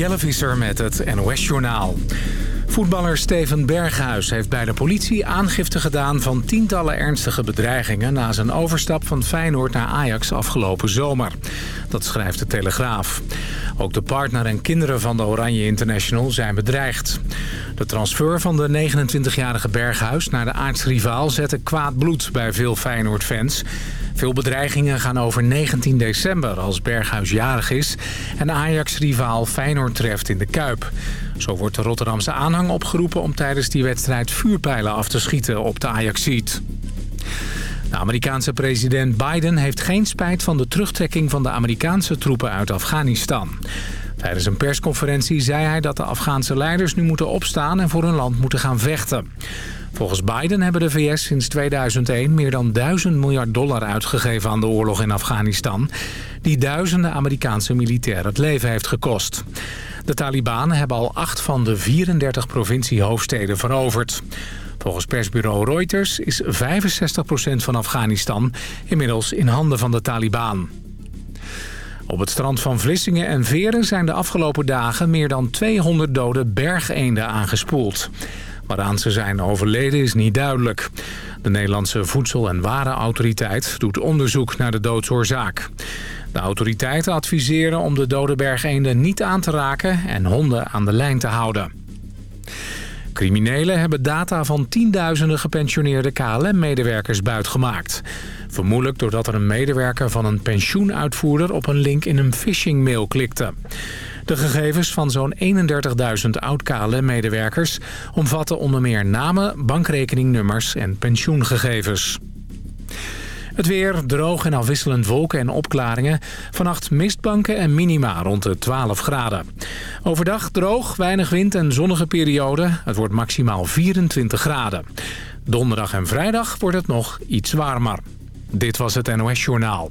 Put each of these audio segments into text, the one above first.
Jelle Visser met het NOS-journaal. Voetballer Steven Berghuis heeft bij de politie aangifte gedaan... van tientallen ernstige bedreigingen... na zijn overstap van Feyenoord naar Ajax afgelopen zomer. Dat schrijft de Telegraaf. Ook de partner en kinderen van de Oranje International zijn bedreigd. De transfer van de 29-jarige Berghuis naar de aartsrivaal... zette kwaad bloed bij veel Feyenoord-fans... Veel bedreigingen gaan over 19 december als Berghuis jarig is... en Ajax-rivaal Feyenoord treft in de Kuip. Zo wordt de Rotterdamse aanhang opgeroepen om tijdens die wedstrijd vuurpijlen af te schieten op de Ajaxiet. De Amerikaanse president Biden heeft geen spijt van de terugtrekking van de Amerikaanse troepen uit Afghanistan. Tijdens een persconferentie zei hij dat de Afghaanse leiders nu moeten opstaan en voor hun land moeten gaan vechten. Volgens Biden hebben de VS sinds 2001 meer dan 1000 miljard dollar uitgegeven aan de oorlog in Afghanistan... die duizenden Amerikaanse militairen het leven heeft gekost. De Taliban hebben al acht van de 34 provinciehoofdsteden veroverd. Volgens persbureau Reuters is 65% van Afghanistan inmiddels in handen van de Taliban. Op het strand van Vlissingen en Veren zijn de afgelopen dagen meer dan 200 dode bergeenden aangespoeld. Waaraan ze zijn overleden is niet duidelijk. De Nederlandse Voedsel- en Warenautoriteit doet onderzoek naar de doodsoorzaak. De autoriteiten adviseren om de dode bergeenden niet aan te raken en honden aan de lijn te houden. Criminelen hebben data van tienduizenden gepensioneerde KLM-medewerkers buitgemaakt. Vermoedelijk doordat er een medewerker van een pensioenuitvoerder op een link in een phishing-mail klikte. De gegevens van zo'n 31.000 oud-KLM-medewerkers omvatten onder meer namen, bankrekeningnummers en pensioengegevens. Het weer, droog en afwisselend wolken en opklaringen. Vannacht mistbanken en minima rond de 12 graden. Overdag droog, weinig wind en zonnige periode. Het wordt maximaal 24 graden. Donderdag en vrijdag wordt het nog iets warmer. Dit was het NOS Journaal.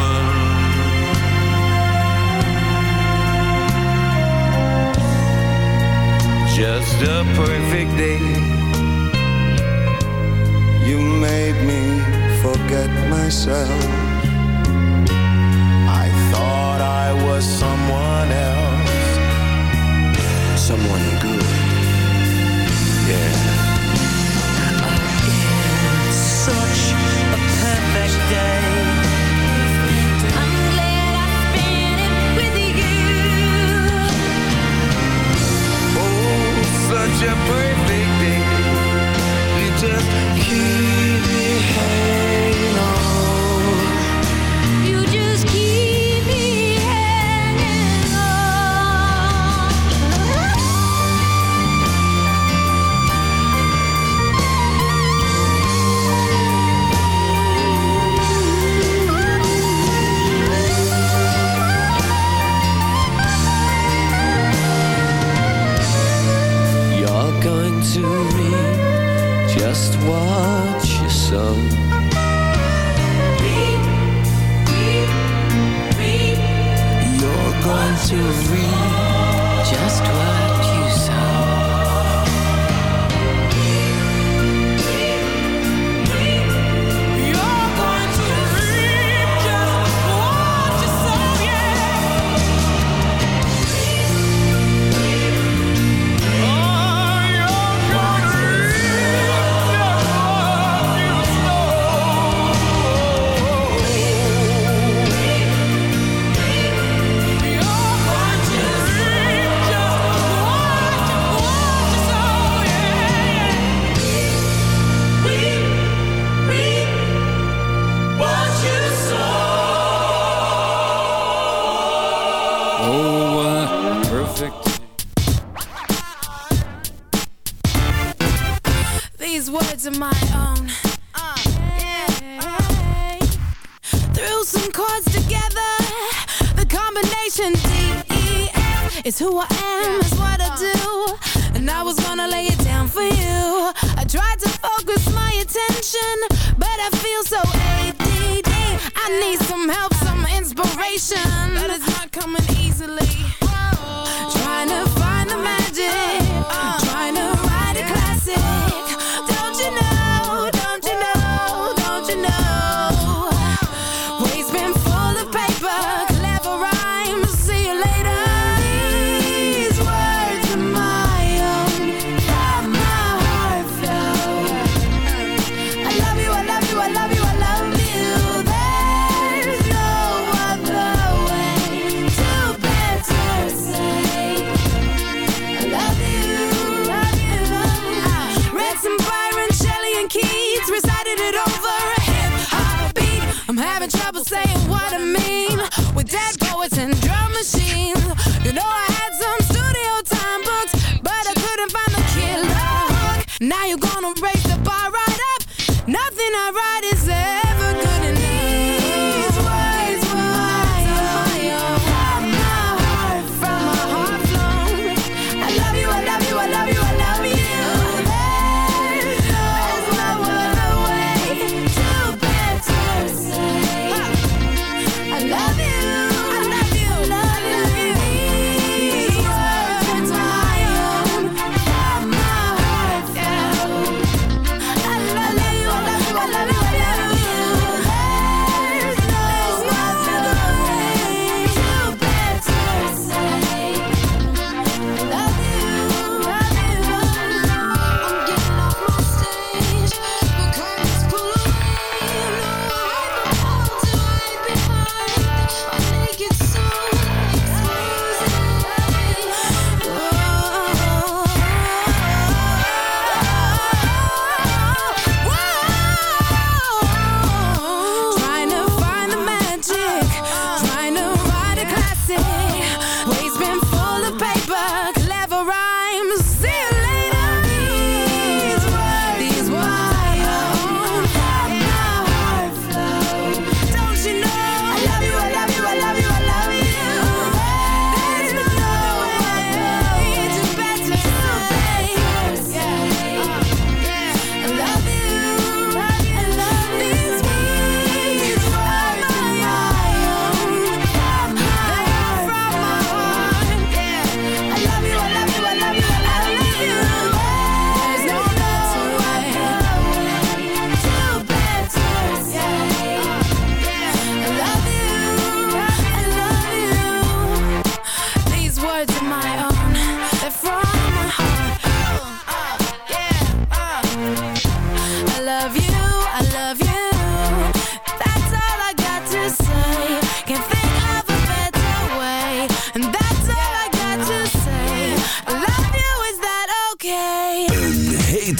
A perfect day. You made me forget myself I thought I was sim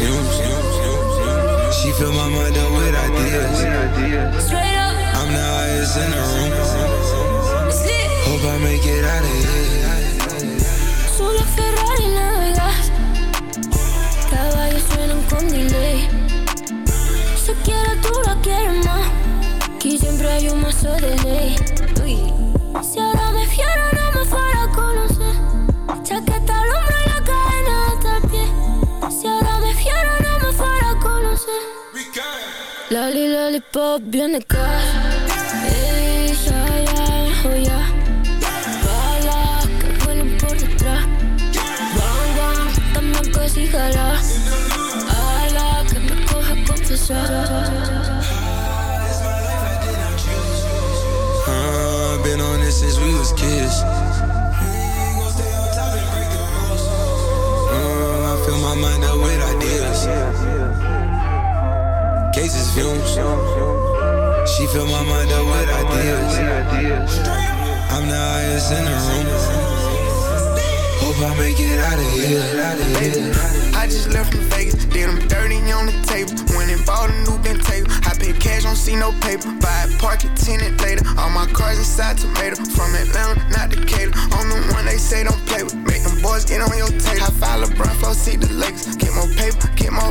Fumes. She fill my mind up with ideas. I'm the highest in the room. Hope I make it out of here. Solo Ferrari navegas Caballos suenan con delay Si quieres tú la quieres más Aquí siempre hay un mazo de ley Si ahora me fiero op in de kar. Hey, ja, ja, oh ja. Bala, que vuelen por detrás. Bang, bang, dame cosígala. I que me coja confesar. Been on this since we was kids Fumes. She fill my mind up with ideas. I'm the highest in the room. Hope I make it out of here. I just left from Vegas, did them dirty on the table. Went and bought a new table. I pay cash, don't see no paper. Buy it, park tenant later. All my cars inside tomato. From Atlanta, not Decatur. I'm the one they say don't play with. Make them boys get on your tape. High five LeBron, flow, see the Lakers. Get more paper, get more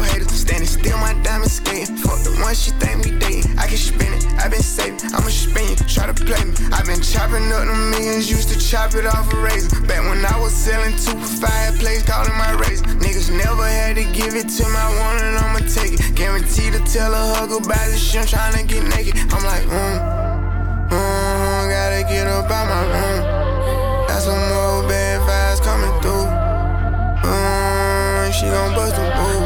She think we dating. I can spin it, I been saving. I'ma spin it, try to play me. I been chopping up the millions, used to chop it off a razor. Back when I was selling two for five, place calling my razor. Niggas never had to give it to my one and I'ma take it. Guaranteed to tell a hug about this shit, I'm tryna get naked. I'm like, mm, mm, gotta get up out my room. Got some more bad vibes coming through. Mm, she gon' bust a move,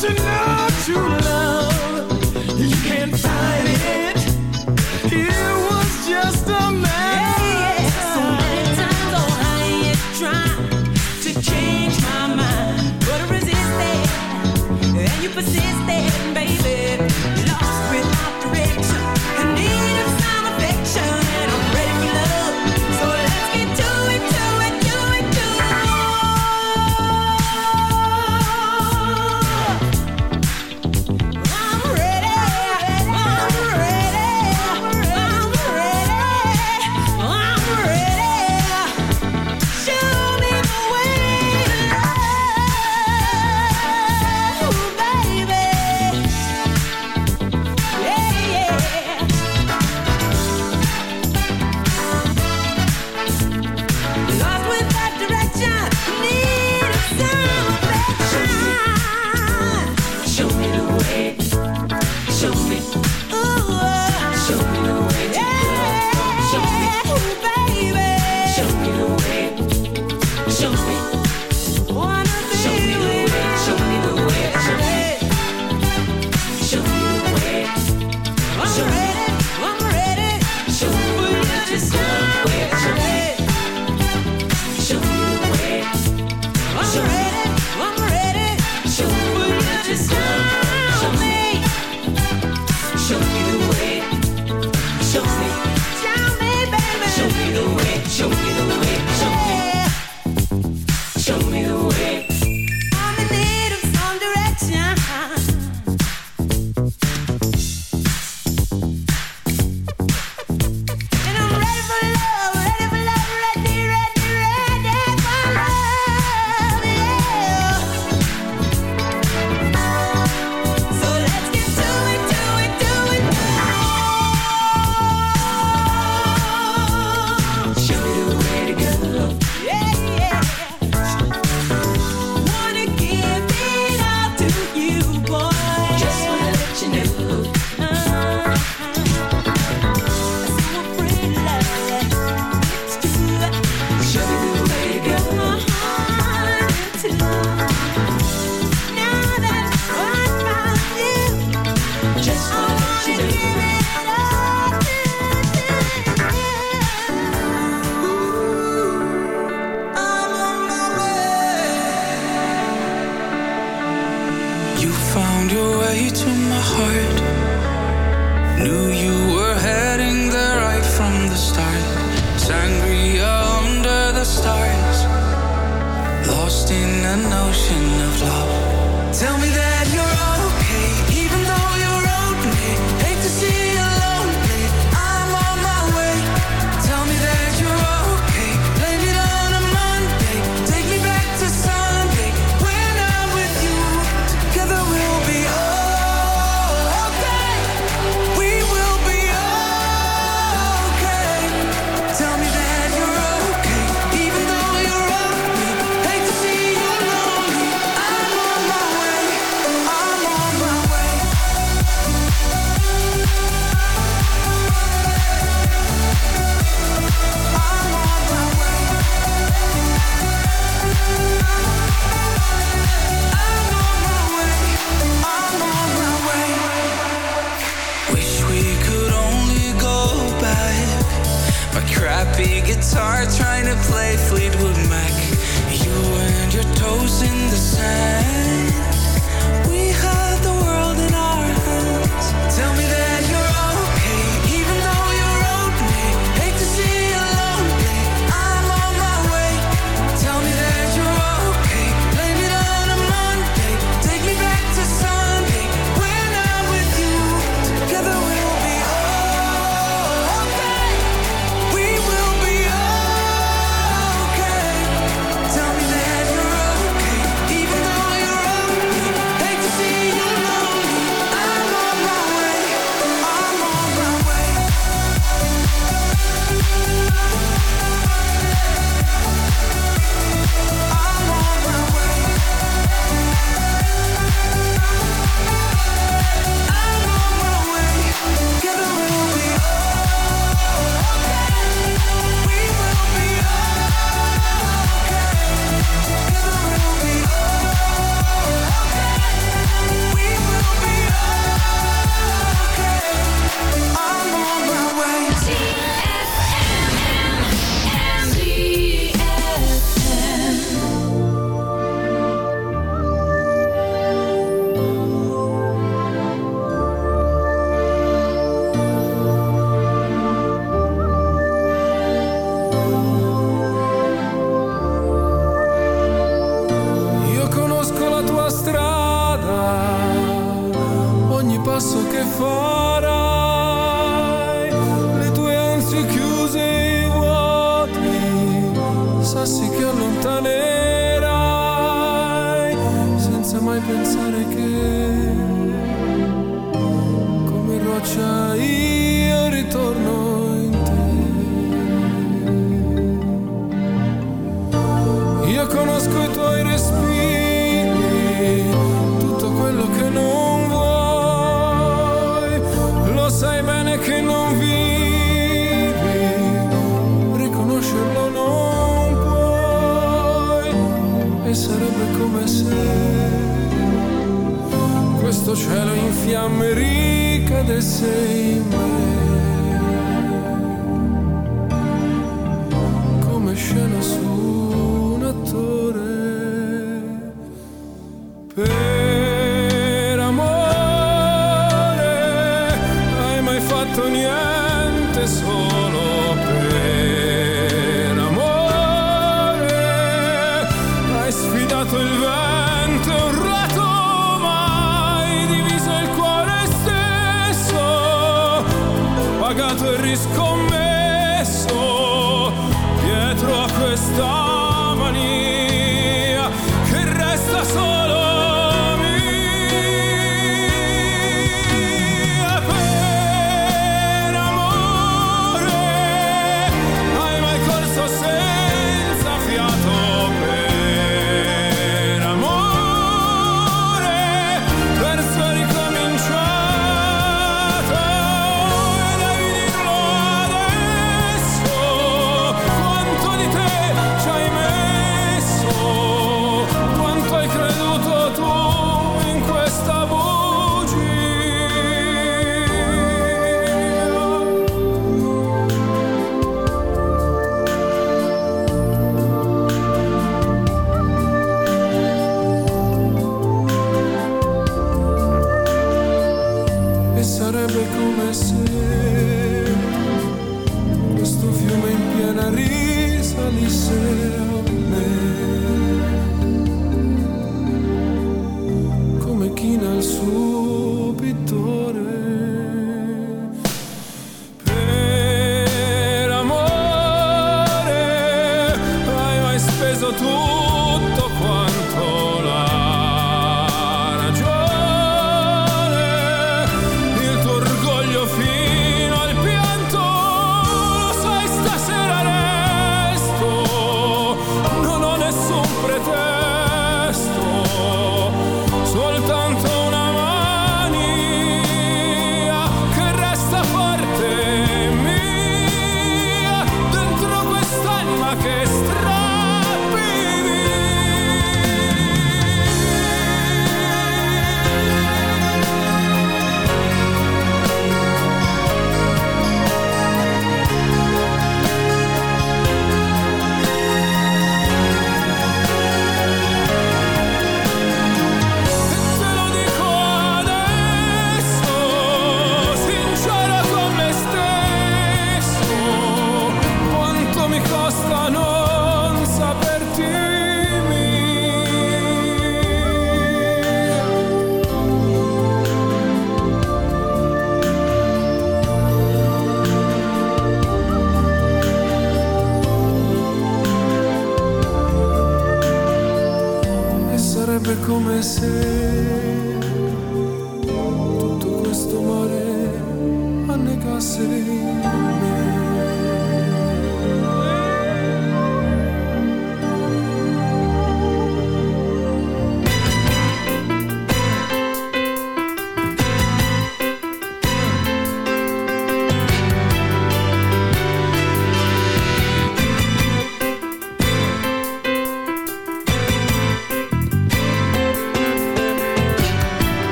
tonight. Way